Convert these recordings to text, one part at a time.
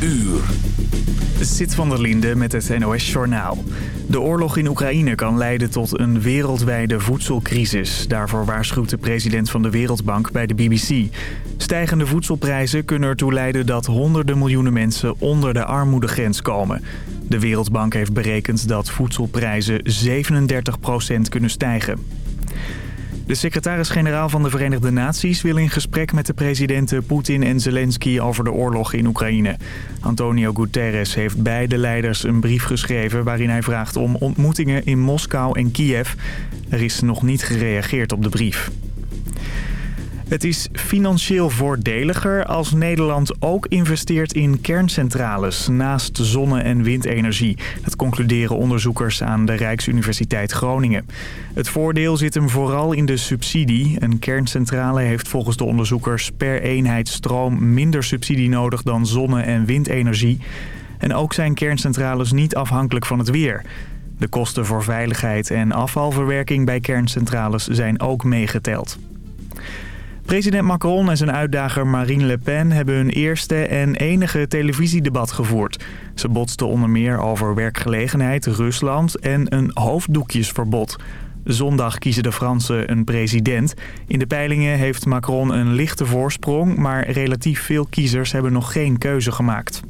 uur. Zit van der Linde met het NOS-journaal. De oorlog in Oekraïne kan leiden tot een wereldwijde voedselcrisis. Daarvoor waarschuwt de president van de Wereldbank bij de BBC. Stijgende voedselprijzen kunnen ertoe leiden dat honderden miljoenen mensen onder de armoedegrens komen. De Wereldbank heeft berekend dat voedselprijzen 37% kunnen stijgen. De secretaris-generaal van de Verenigde Naties wil in gesprek met de presidenten Poetin en Zelensky over de oorlog in Oekraïne. Antonio Guterres heeft beide leiders een brief geschreven waarin hij vraagt om ontmoetingen in Moskou en Kiev. Er is nog niet gereageerd op de brief. Het is financieel voordeliger als Nederland ook investeert in kerncentrales naast zonne- en windenergie. Dat concluderen onderzoekers aan de Rijksuniversiteit Groningen. Het voordeel zit hem vooral in de subsidie. Een kerncentrale heeft volgens de onderzoekers per eenheid stroom minder subsidie nodig dan zonne- en windenergie. En ook zijn kerncentrales niet afhankelijk van het weer. De kosten voor veiligheid en afvalverwerking bij kerncentrales zijn ook meegeteld. President Macron en zijn uitdager Marine Le Pen hebben hun eerste en enige televisiedebat gevoerd. Ze botsten onder meer over werkgelegenheid, Rusland en een hoofddoekjesverbod. Zondag kiezen de Fransen een president. In de peilingen heeft Macron een lichte voorsprong, maar relatief veel kiezers hebben nog geen keuze gemaakt.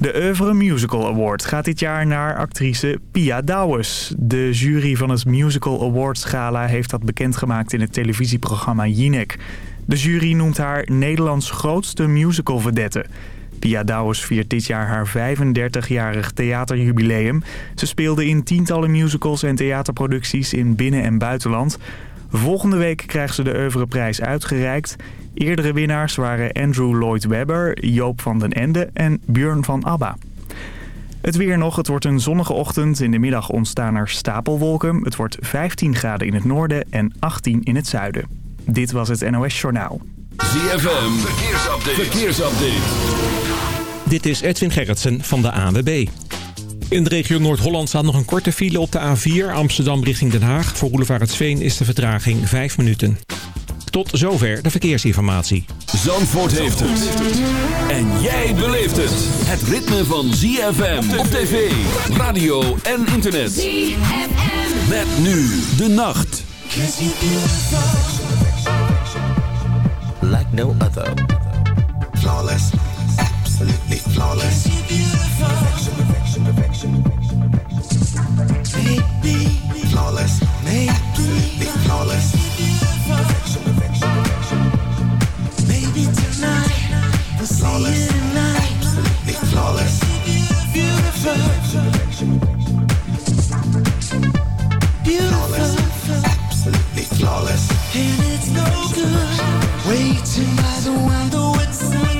De Oeuvre Musical Award gaat dit jaar naar actrice Pia Douwes. De jury van het Musical Awards Gala heeft dat bekendgemaakt in het televisieprogramma Jinek. De jury noemt haar Nederlands grootste musical vedette. Pia Douwes viert dit jaar haar 35-jarig theaterjubileum. Ze speelde in tientallen musicals en theaterproducties in binnen- en buitenland. Volgende week krijgt ze de Oeuvreprijs uitgereikt. Eerdere winnaars waren Andrew Lloyd Webber, Joop van den Ende en Björn van ABBA. Het weer nog. Het wordt een zonnige ochtend. In de middag ontstaan er stapelwolken. Het wordt 15 graden in het noorden en 18 in het zuiden. Dit was het NOS Journaal. ZFM, verkeersupdate. verkeersupdate. Dit is Edwin Gerritsen van de ANWB. In de regio Noord-Holland staat nog een korte file op de A4 Amsterdam richting Den Haag. Voor Roelevaretsveen is de vertraging 5 minuten. Tot zover de verkeersinformatie. Zandvoort heeft het. En jij beleeft het. Het ritme van ZFM op tv, radio en internet. ZFM. Met nu de nacht. Like no other. Flawless. Absolutely flawless. Flawless. And it's no good waiting by the window. It's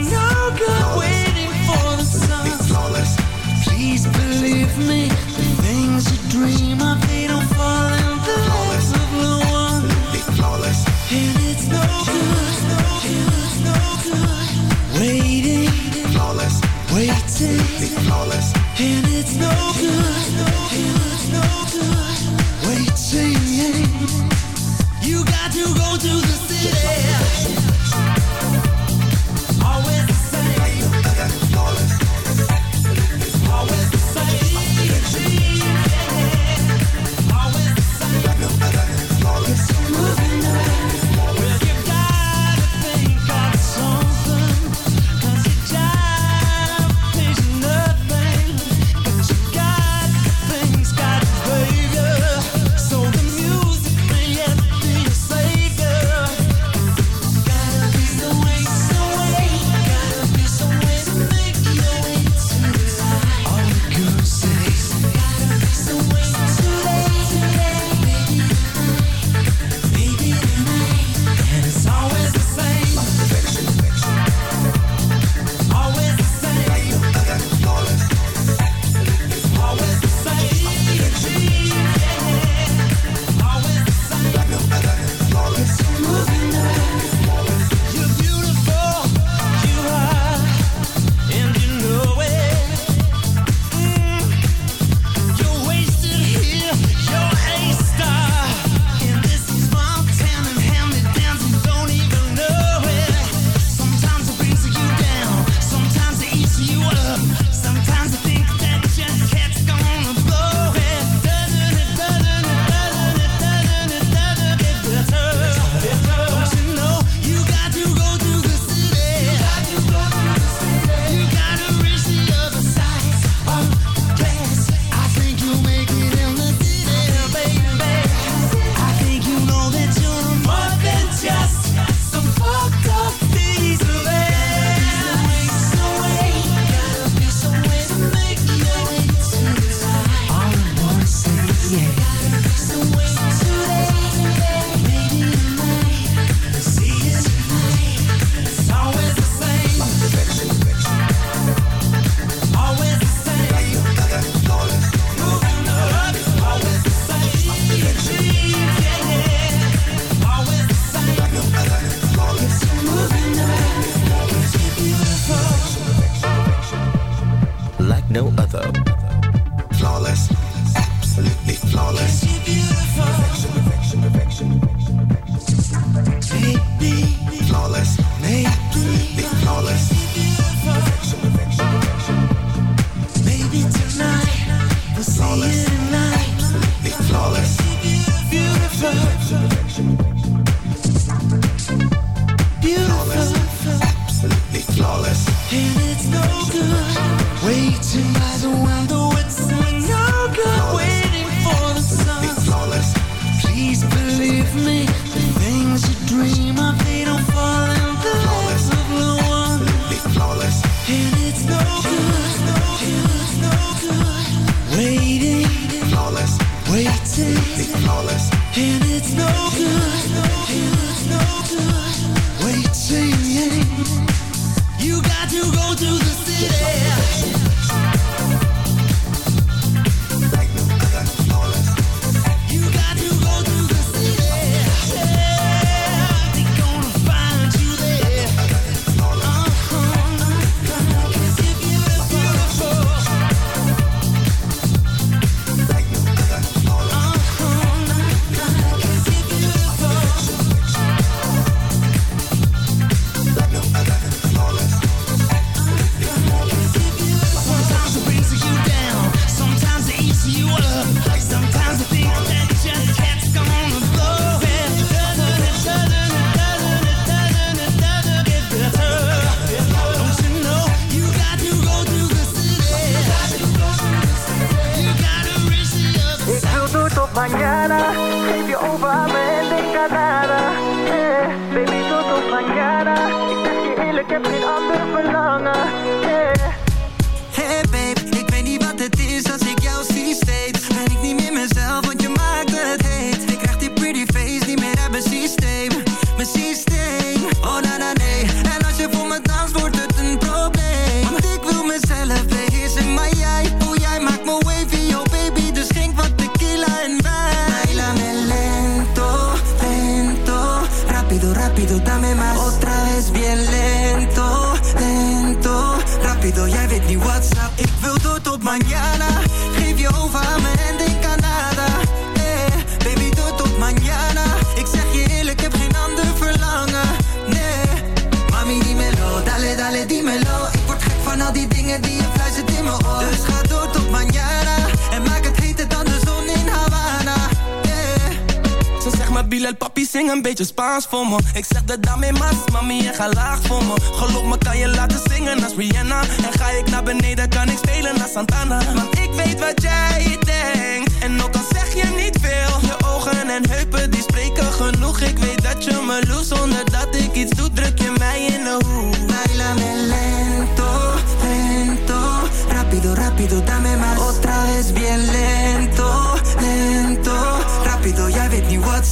on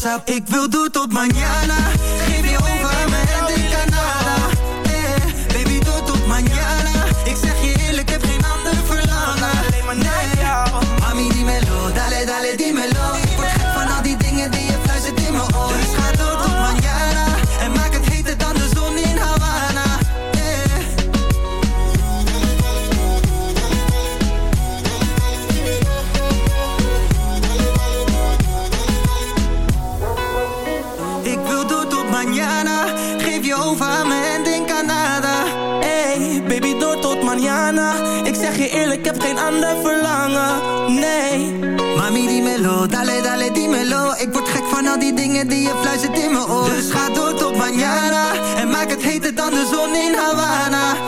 Ik wil door tot mañana. Geef je over me en denk. Eh, baby, door tot mañana. Ik zeg je eerlijk, heb geen geen ander verlangen, nee. Mami, die melo, dale, dale, die melo Ik word gek van al die dingen die je fluistert in mijn oor. Dus ga door tot manjana En maak het heter dan de zon in Havana.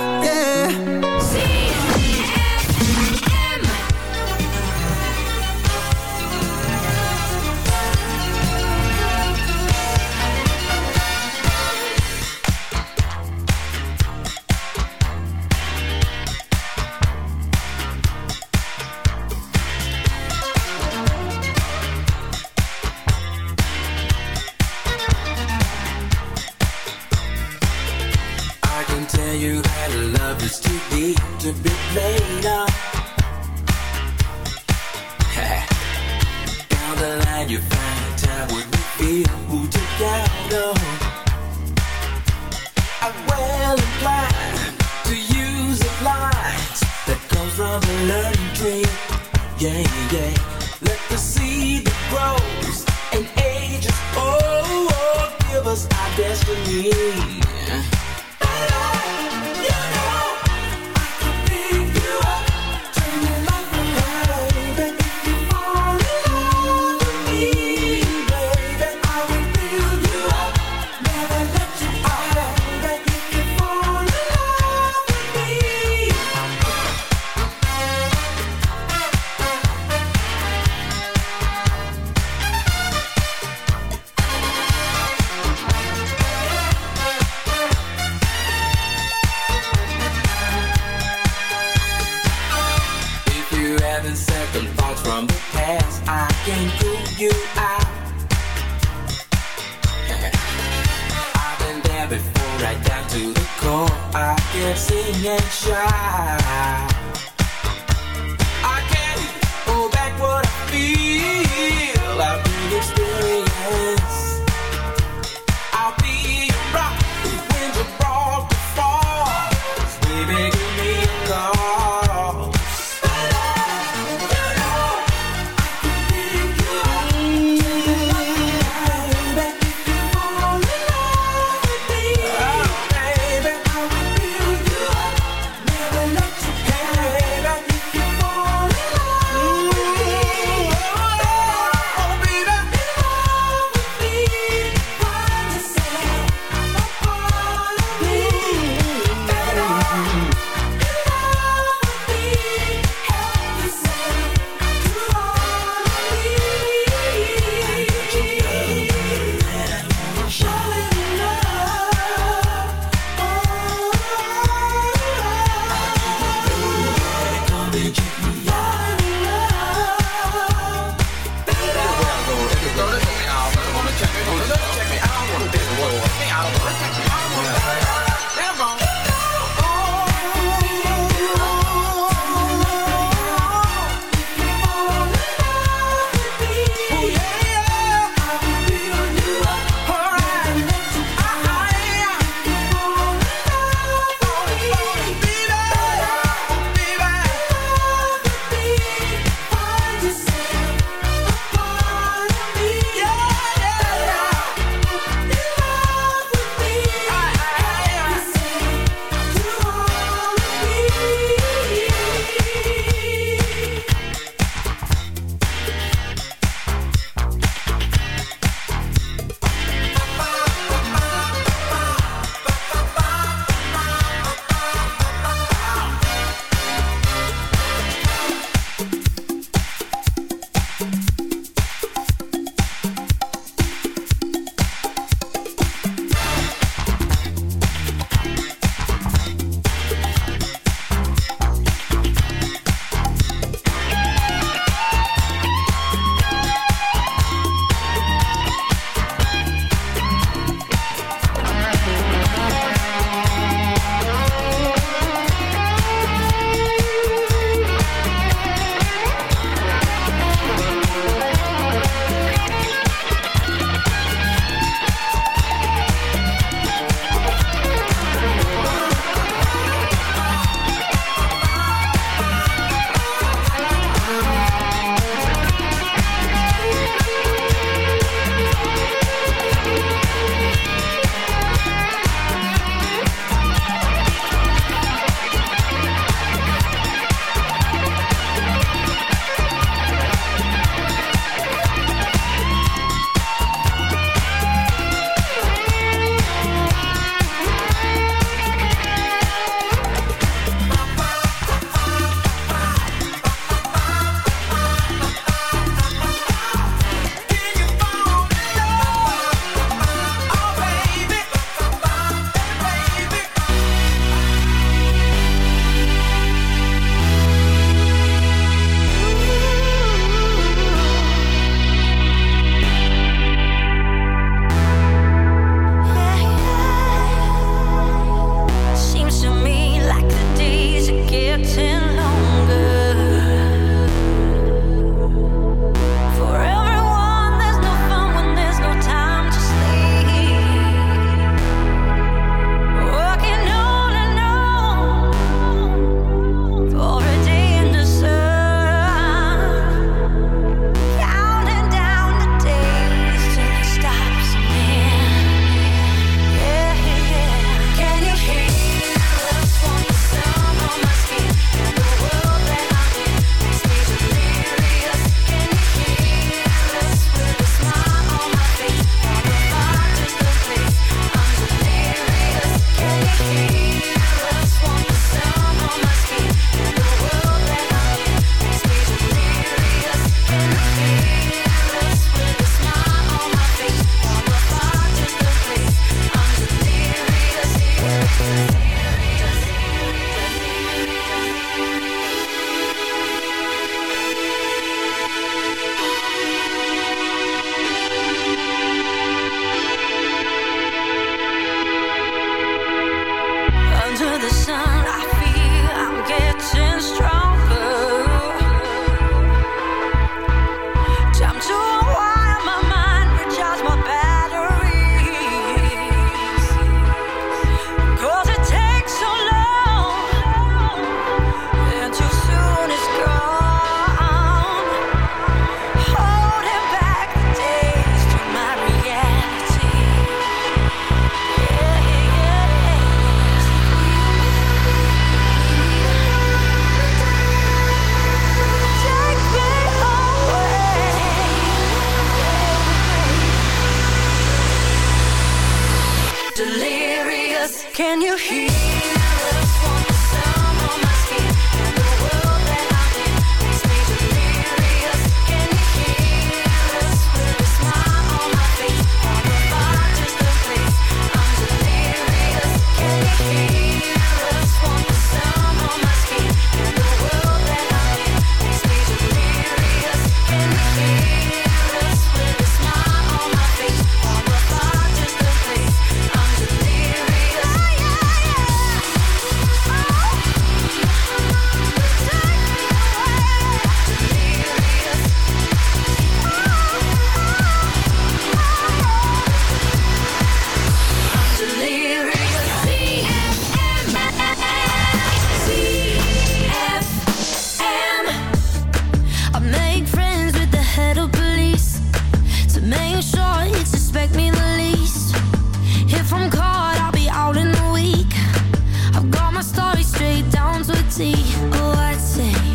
what's it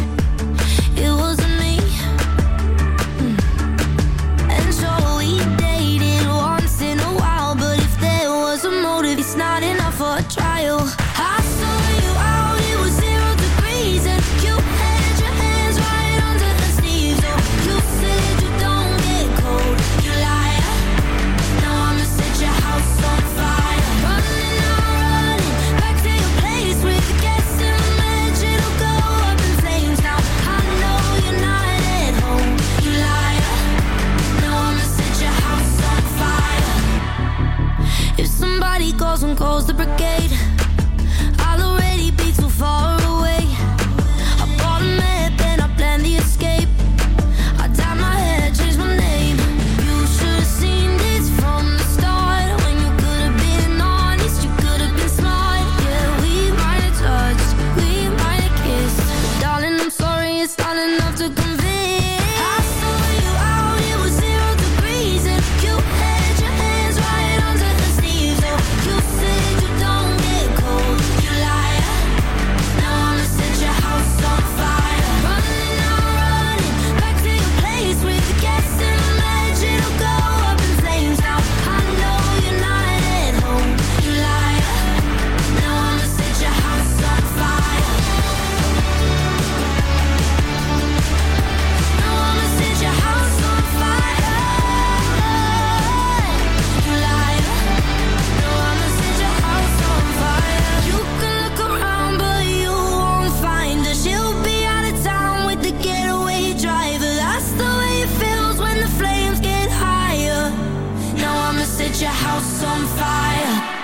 your house on fire.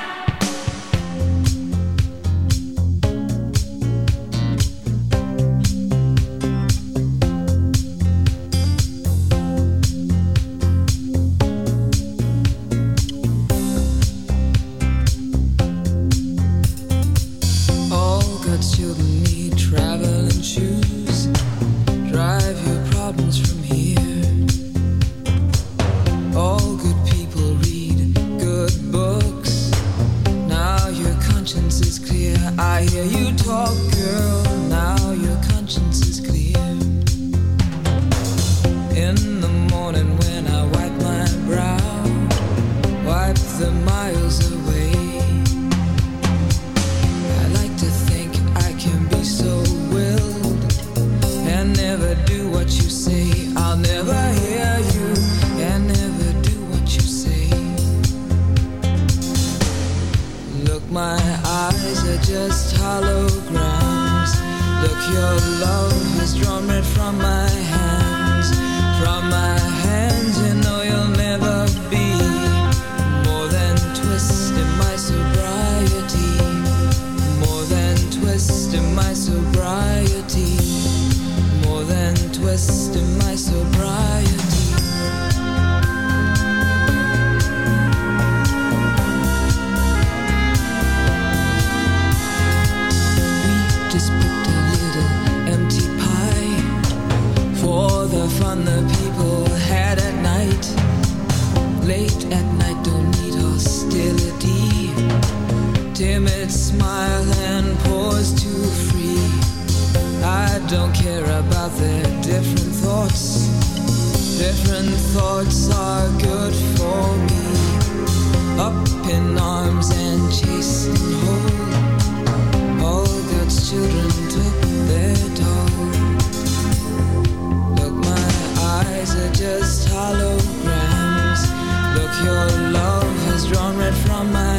don't care about their different thoughts. Different thoughts are good for me. Up in arms and chasing home. All God's children took their toll. Look, my eyes are just holograms. Look, your love has drawn red from my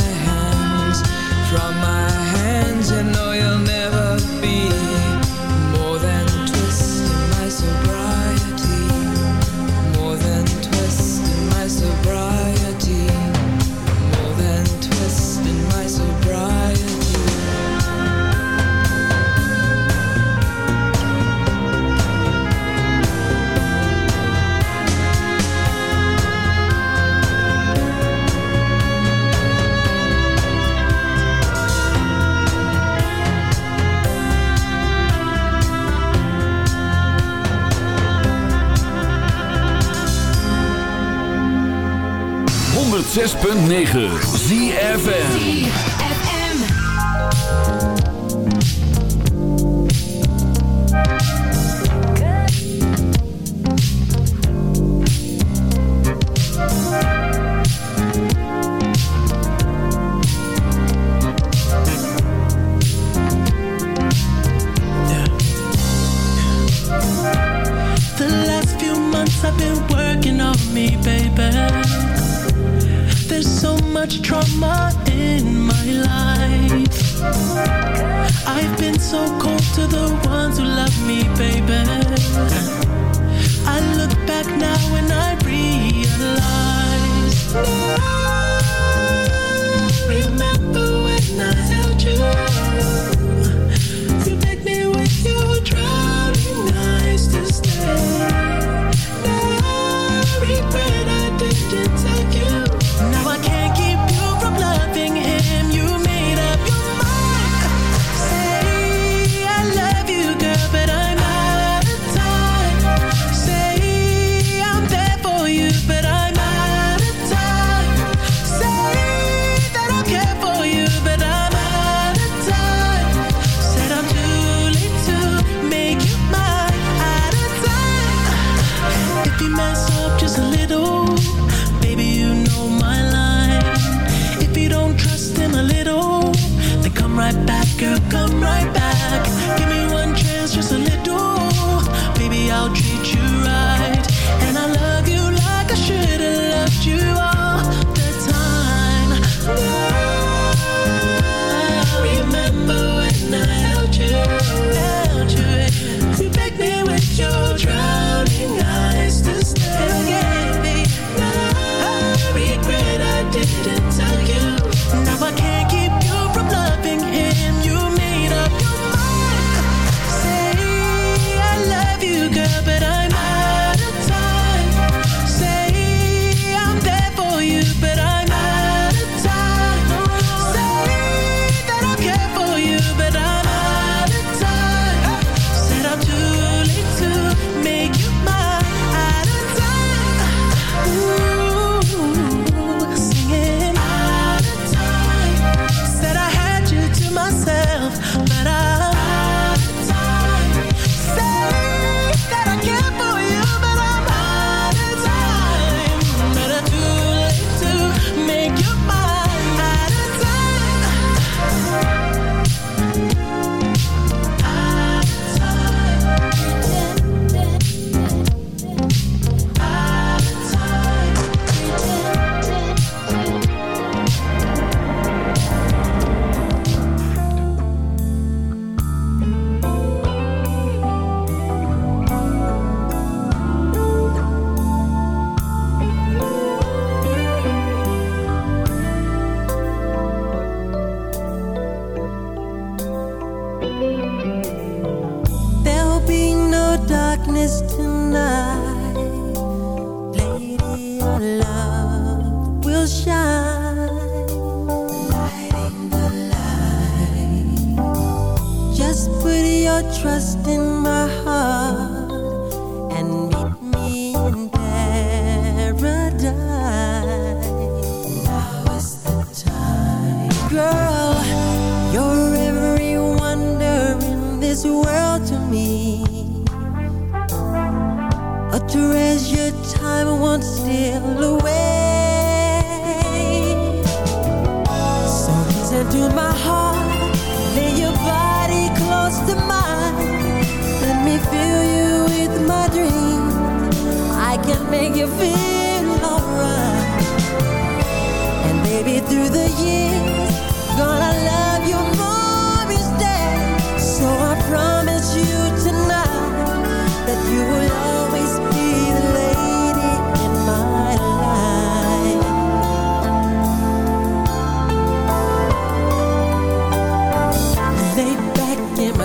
106.9 ZFN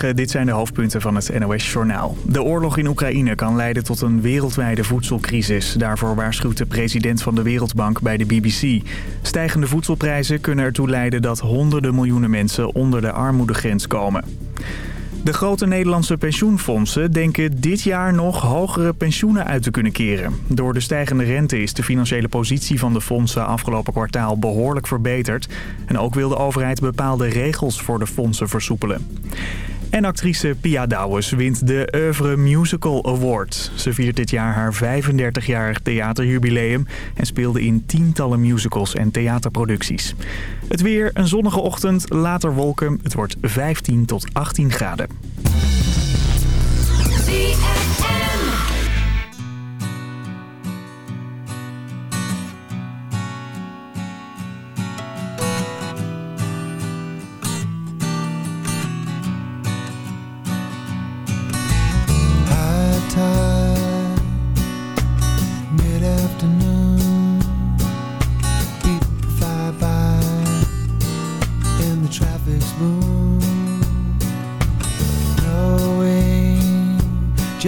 Dit zijn de hoofdpunten van het NOS-journaal. De oorlog in Oekraïne kan leiden tot een wereldwijde voedselcrisis. Daarvoor waarschuwt de president van de Wereldbank bij de BBC. Stijgende voedselprijzen kunnen ertoe leiden dat honderden miljoenen mensen onder de armoedegrens komen. De grote Nederlandse pensioenfondsen denken dit jaar nog hogere pensioenen uit te kunnen keren. Door de stijgende rente is de financiële positie van de fondsen afgelopen kwartaal behoorlijk verbeterd. En ook wil de overheid bepaalde regels voor de fondsen versoepelen. En actrice Pia Douwes wint de Oeuvre Musical Award. Ze viert dit jaar haar 35-jarig theaterjubileum... en speelde in tientallen musicals en theaterproducties. Het weer, een zonnige ochtend, later wolken. Het wordt 15 tot 18 graden.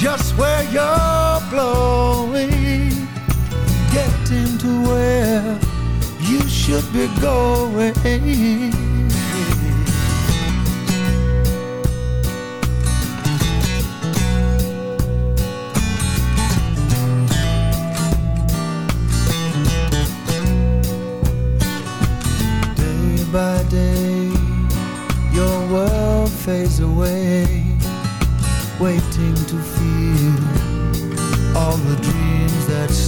just where you're blowing. Getting to where you should be going. Day by day, your world fades away, waiting to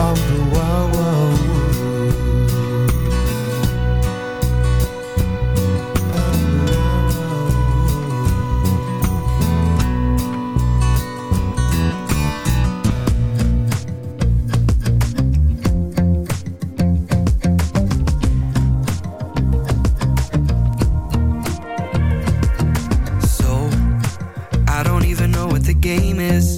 of the world. So, I don't even know what the game is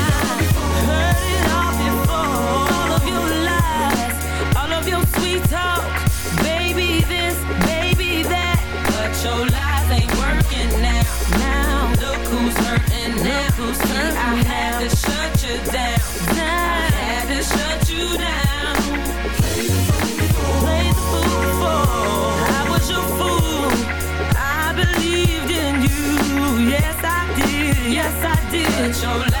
hurting now. I had to shut you down. I had to shut you down. Play the fool before. I was your fool. I believed in you. Yes, I did. Yes, I did. But your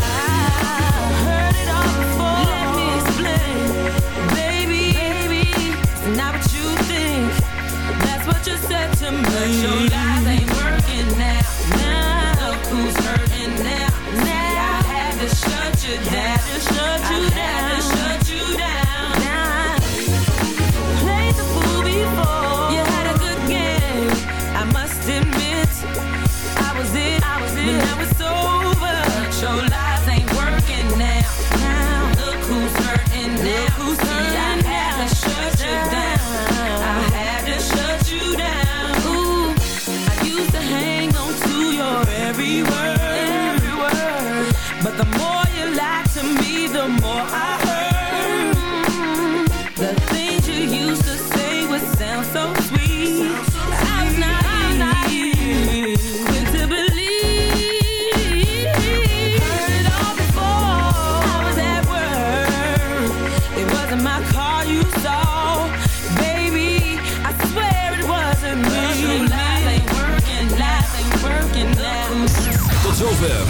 light.